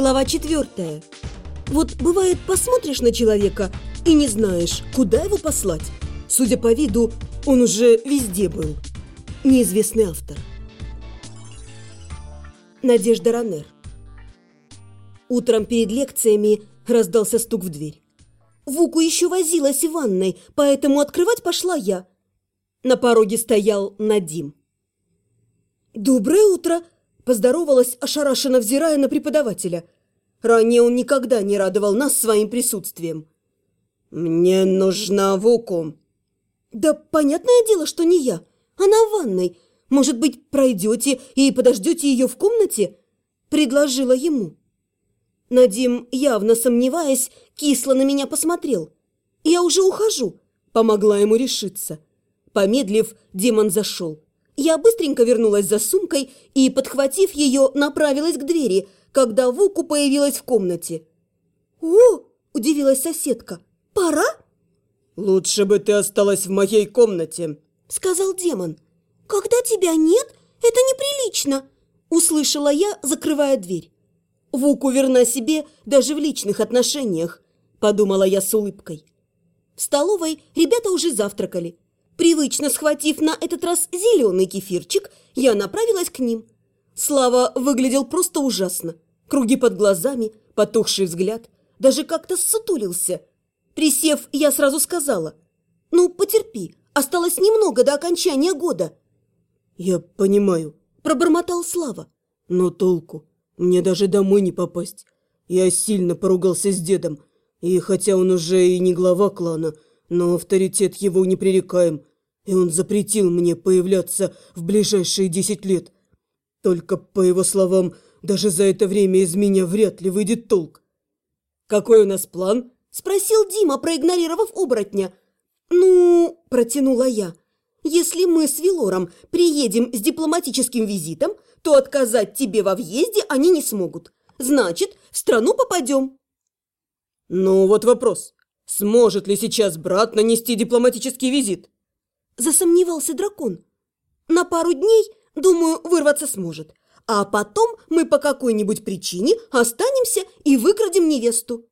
Глава четвертая. Вот бывает, посмотришь на человека и не знаешь, куда его послать. Судя по виду, он уже везде был. Неизвестный автор. Надежда Ранер. Утром перед лекциями раздался стук в дверь. Вуку еще возилась в ванной, поэтому открывать пошла я. На пороге стоял Надим. «Доброе утро!» – поздоровалась, ошарашенно взирая на преподавателя. Ранее он никогда не радовал нас своим присутствием. «Мне нужна Вуку». «Да понятное дело, что не я. Она в ванной. Может быть, пройдете и подождете ее в комнате?» – предложила ему. Надим, явно сомневаясь, кисло на меня посмотрел. «Я уже ухожу», – помогла ему решиться. Помедлив, демон зашел. Я быстренько вернулась за сумкой и, подхватив ее, направилась к двери, когда Вуку появилась в комнате. «О!» – удивилась соседка. «Пора?» «Лучше бы ты осталась в моей комнате», – сказал демон. «Когда тебя нет, это неприлично», – услышала я, закрывая дверь. «Вуку верна себе даже в личных отношениях», – подумала я с улыбкой. В столовой ребята уже завтракали. Привычно схватив на этот раз зеленый кефирчик, я направилась к ним. Слава выглядел просто ужасно. Круги под глазами, потухший взгляд, даже как-то ссутулился. Присев, я сразу сказала, «Ну, потерпи, осталось немного до окончания года». «Я понимаю», – пробормотал Слава. «Но толку? Мне даже домой не попасть. Я сильно поругался с дедом, и хотя он уже и не глава клана, но авторитет его непререкаем, и он запретил мне появляться в ближайшие десять лет. Только, по его словам, даже за это время из меня вряд ли выйдет толк. «Какой у нас план?» – спросил Дима, проигнорировав оборотня. «Ну...» – протянула я. «Если мы с Вилором приедем с дипломатическим визитом, то отказать тебе во въезде они не смогут. Значит, в страну попадем». «Ну вот вопрос. Сможет ли сейчас брат нанести дипломатический визит?» засомневался дракон. На пару дней, думаю, вырваться сможет. А потом мы по какой-нибудь причине останемся и выкрадем невесту.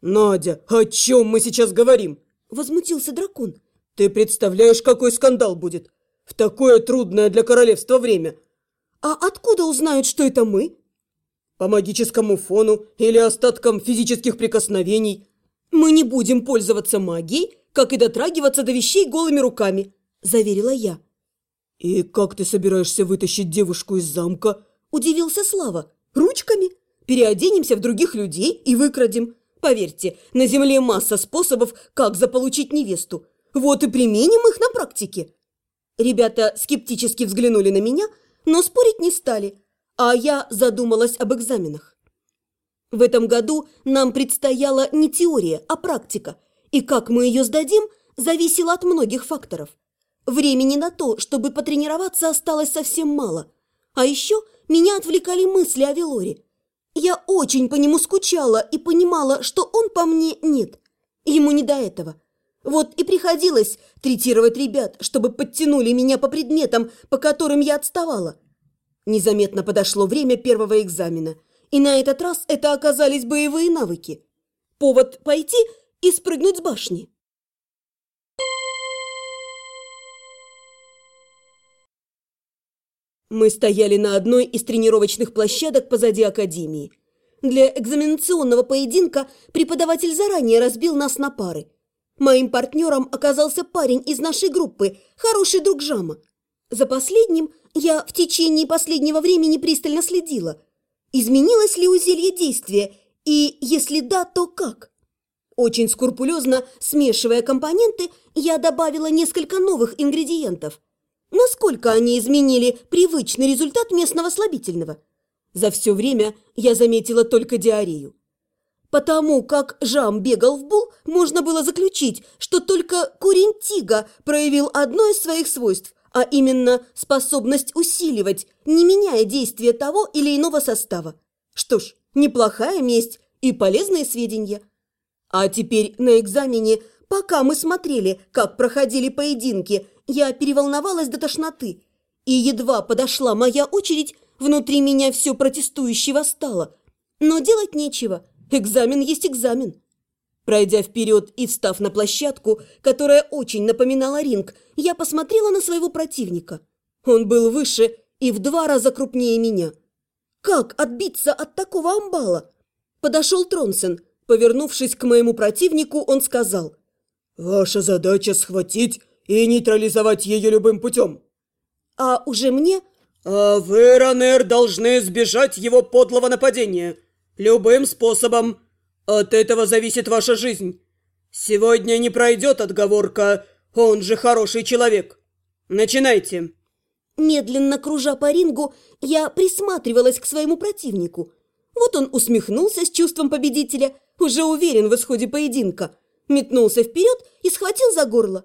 «Надя, о чем мы сейчас говорим?» – возмутился дракон. «Ты представляешь, какой скандал будет? В такое трудное для королевства время!» «А откуда узнают, что это мы?» «По магическому фону или остаткам физических прикосновений». «Мы не будем пользоваться магией, как и дотрагиваться до вещей голыми руками заверила я. «И как ты собираешься вытащить девушку из замка?» – удивился Слава. «Ручками? Переоденемся в других людей и выкрадем. Поверьте, на земле масса способов, как заполучить невесту. Вот и применим их на практике». Ребята скептически взглянули на меня, но спорить не стали, а я задумалась об экзаменах. В этом году нам предстояла не теория, а практика, и как мы ее сдадим, зависело от многих факторов – Времени на то, чтобы потренироваться, осталось совсем мало. А еще меня отвлекали мысли о Велоре. Я очень по нему скучала и понимала, что он по мне нет. Ему не до этого. Вот и приходилось третировать ребят, чтобы подтянули меня по предметам, по которым я отставала. Незаметно подошло время первого экзамена, и на этот раз это оказались боевые навыки. Повод пойти и спрыгнуть с башни. Мы стояли на одной из тренировочных площадок позади академии. Для экзаменационного поединка преподаватель заранее разбил нас на пары. Моим партнером оказался парень из нашей группы, хороший друг Жама. За последним я в течение последнего времени пристально следила. Изменилось ли у зелья действие, и если да, то как? Очень скрупулезно смешивая компоненты, я добавила несколько новых ингредиентов – Насколько они изменили привычный результат местного слабительного? За все время я заметила только диарею. Потому как Жам бегал в бул, можно было заключить, что только курень тига проявил одно из своих свойств, а именно способность усиливать, не меняя действия того или иного состава. Что ж, неплохая месть и полезные сведения. А теперь на экзамене, пока мы смотрели, как проходили поединки – я переволновалась до тошноты, и едва подошла моя очередь, внутри меня все протестующе восстало. Но делать нечего. Экзамен есть экзамен. Пройдя вперед и встав на площадку, которая очень напоминала ринг, я посмотрела на своего противника. Он был выше и в два раза крупнее меня. Как отбиться от такого амбала? Подошел Тронсен. Повернувшись к моему противнику, он сказал. «Ваша задача схватить и нейтрализовать ее любым путем». «А уже мне?» «А вы, Ранер, должны избежать его подлого нападения. Любым способом. От этого зависит ваша жизнь. Сегодня не пройдет отговорка, он же хороший человек. Начинайте». Медленно кружа по рингу, я присматривалась к своему противнику. Вот он усмехнулся с чувством победителя, уже уверен в исходе поединка. Метнулся вперед и схватил за горло.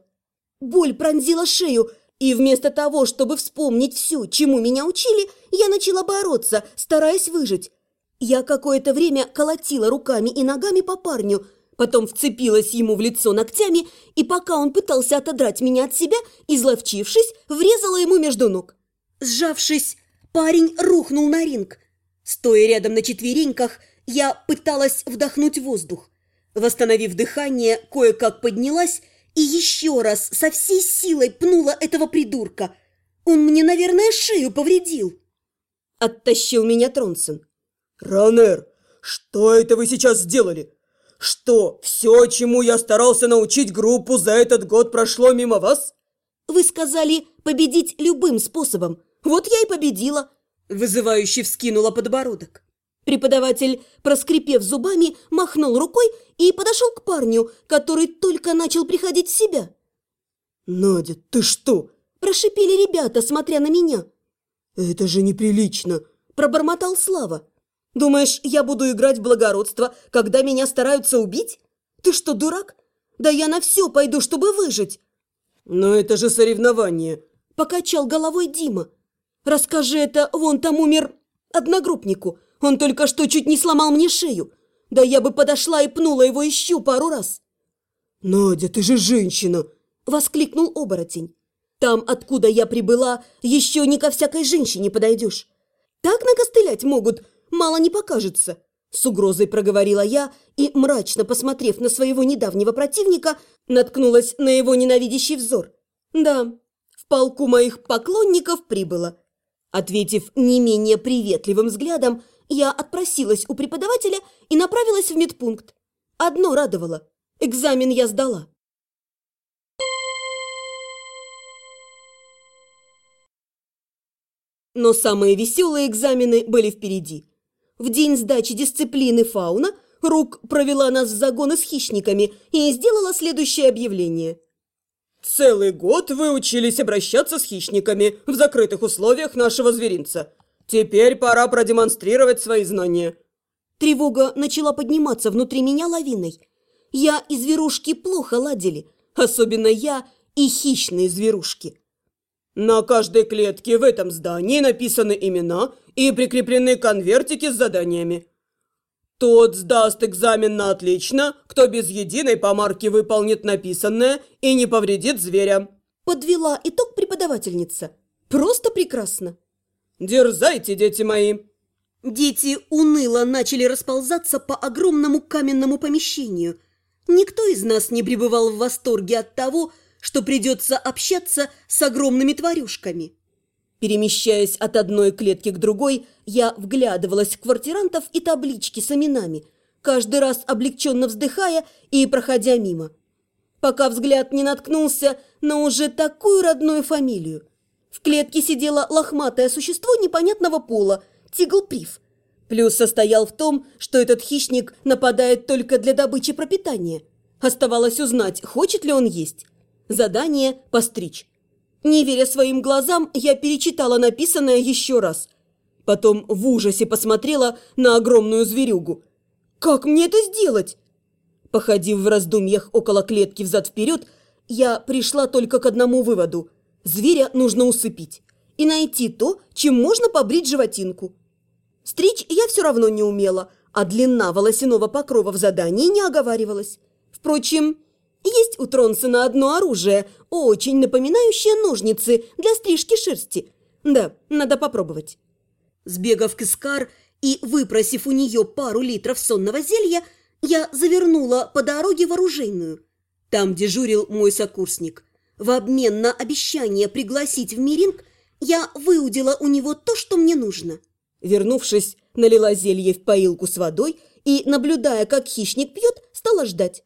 Боль пронзила шею, и вместо того, чтобы вспомнить все, чему меня учили, я начала бороться, стараясь выжить. Я какое-то время колотила руками и ногами по парню, потом вцепилась ему в лицо ногтями, и пока он пытался отодрать меня от себя, изловчившись, врезала ему между ног. Сжавшись, парень рухнул на ринг. Стоя рядом на четвереньках, я пыталась вдохнуть воздух. Восстановив дыхание, кое-как поднялась и еще раз со всей силой пнула этого придурка. Он мне, наверное, шею повредил. Оттащил меня Тронсон. «Ранер, что это вы сейчас сделали? Что, все, чему я старался научить группу за этот год, прошло мимо вас?» «Вы сказали победить любым способом. Вот я и победила!» Вызывающе вскинула подбородок. Преподаватель, проскрипев зубами, махнул рукой и подошел к парню, который только начал приходить в себя. «Надя, ты что?» – прошипели ребята, смотря на меня. «Это же неприлично!» – пробормотал Слава. Думаешь, я буду играть в благородство, когда меня стараются убить? Ты что, дурак? Да я на все пойду, чтобы выжить. Но это же соревнование. Покачал головой Дима. Расскажи это вон тому мир одногруппнику. Он только что чуть не сломал мне шею. Да я бы подошла и пнула его еще пару раз. «Надя, ты же женщина!» – воскликнул оборотень. «Там, откуда я прибыла, еще не ко всякой женщине подойдешь. Так накостылять могут, мало не покажется. С угрозой проговорила я и, мрачно посмотрев на своего недавнего противника, наткнулась на его ненавидящий взор. Да, в полку моих поклонников прибыло. Ответив не менее приветливым взглядом, я отпросилась у преподавателя и направилась в медпункт. Одно радовало – экзамен я сдала. Но самые веселые экзамены были впереди – в день сдачи дисциплины фауна Рук провела нас в загоны с хищниками и сделала следующее объявление. «Целый год вы учились обращаться с хищниками в закрытых условиях нашего зверинца. Теперь пора продемонстрировать свои знания». Тревога начала подниматься внутри меня лавиной. Я и зверушки плохо ладили, особенно я и хищные зверушки. На каждой клетке в этом здании написаны имена и прикреплены конвертики с заданиями. Тот сдаст экзамен на отлично, кто без единой помарки выполнит написанное и не повредит зверя. Подвела итог преподавательница. Просто прекрасно. Дерзайте, дети мои. Дети уныло начали расползаться по огромному каменному помещению. Никто из нас не пребывал в восторге от того, что придется общаться с огромными тварюшками. Перемещаясь от одной клетки к другой, я вглядывалась в квартирантов и таблички с именами, каждый раз облегченно вздыхая и проходя мимо. Пока взгляд не наткнулся на уже такую родную фамилию. В клетке сидело лохматое существо непонятного пола, тиглприв. Плюс состоял в том, что этот хищник нападает только для добычи пропитания. Оставалось узнать, хочет ли он есть. Задание – постричь. Не веря своим глазам, я перечитала написанное еще раз. Потом в ужасе посмотрела на огромную зверюгу. «Как мне это сделать?» Походив в раздумьях около клетки взад-вперед, я пришла только к одному выводу. Зверя нужно усыпить и найти то, чем можно побрить животинку. Стричь я все равно не умела, а длина волосяного покрова в задании не оговаривалась. Впрочем, есть у Тронсона одно оружие, очень напоминающее ножницы для стрижки шерсти. Да, надо попробовать. Сбегав к Искар и, выпросив у нее пару литров сонного зелья, я завернула по дороге в оружейную. Там дежурил мой сокурсник. В обмен на обещание пригласить в миринг я выудила у него то, что мне нужно. Вернувшись, налила зелье в поилку с водой и, наблюдая, как хищник пьет, стала ждать.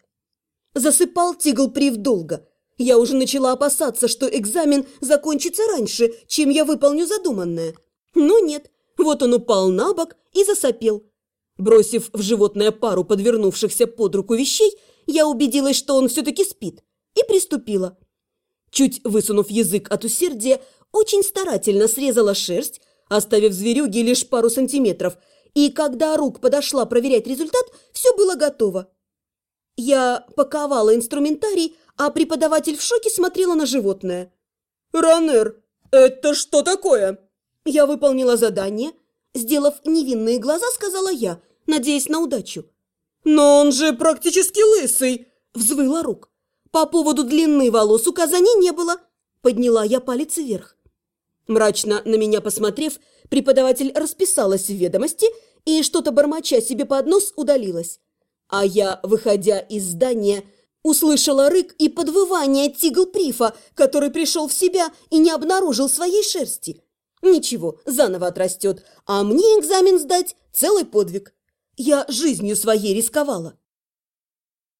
Засыпал тигл прив долго. Я уже начала опасаться, что экзамен закончится раньше, чем я выполню задуманное. Но нет, вот он упал на бок и засопел. Бросив в животное пару подвернувшихся под руку вещей, я убедилась, что он все-таки спит, и приступила. Чуть высунув язык от усердия, очень старательно срезала шерсть, оставив зверюге лишь пару сантиметров, и когда рук подошла проверять результат, все было готово. Я паковала инструментарий, а преподаватель в шоке смотрела на животное. «Ранер, это что такое?» Я выполнила задание. Сделав невинные глаза, сказала я, надеясь на удачу. «Но он же практически лысый!» – взвыла рук. По поводу длины волос указаний не было. Подняла я палец вверх. Мрачно на меня посмотрев, преподаватель расписалась в ведомости и, что-то бормоча себе под нос, удалилась. А я, выходя из здания, услышала рык и подвывание тигл-прифа, который пришел в себя и не обнаружил своей шерсти. Ничего, заново отрастет, а мне экзамен сдать – целый подвиг. Я жизнью своей рисковала.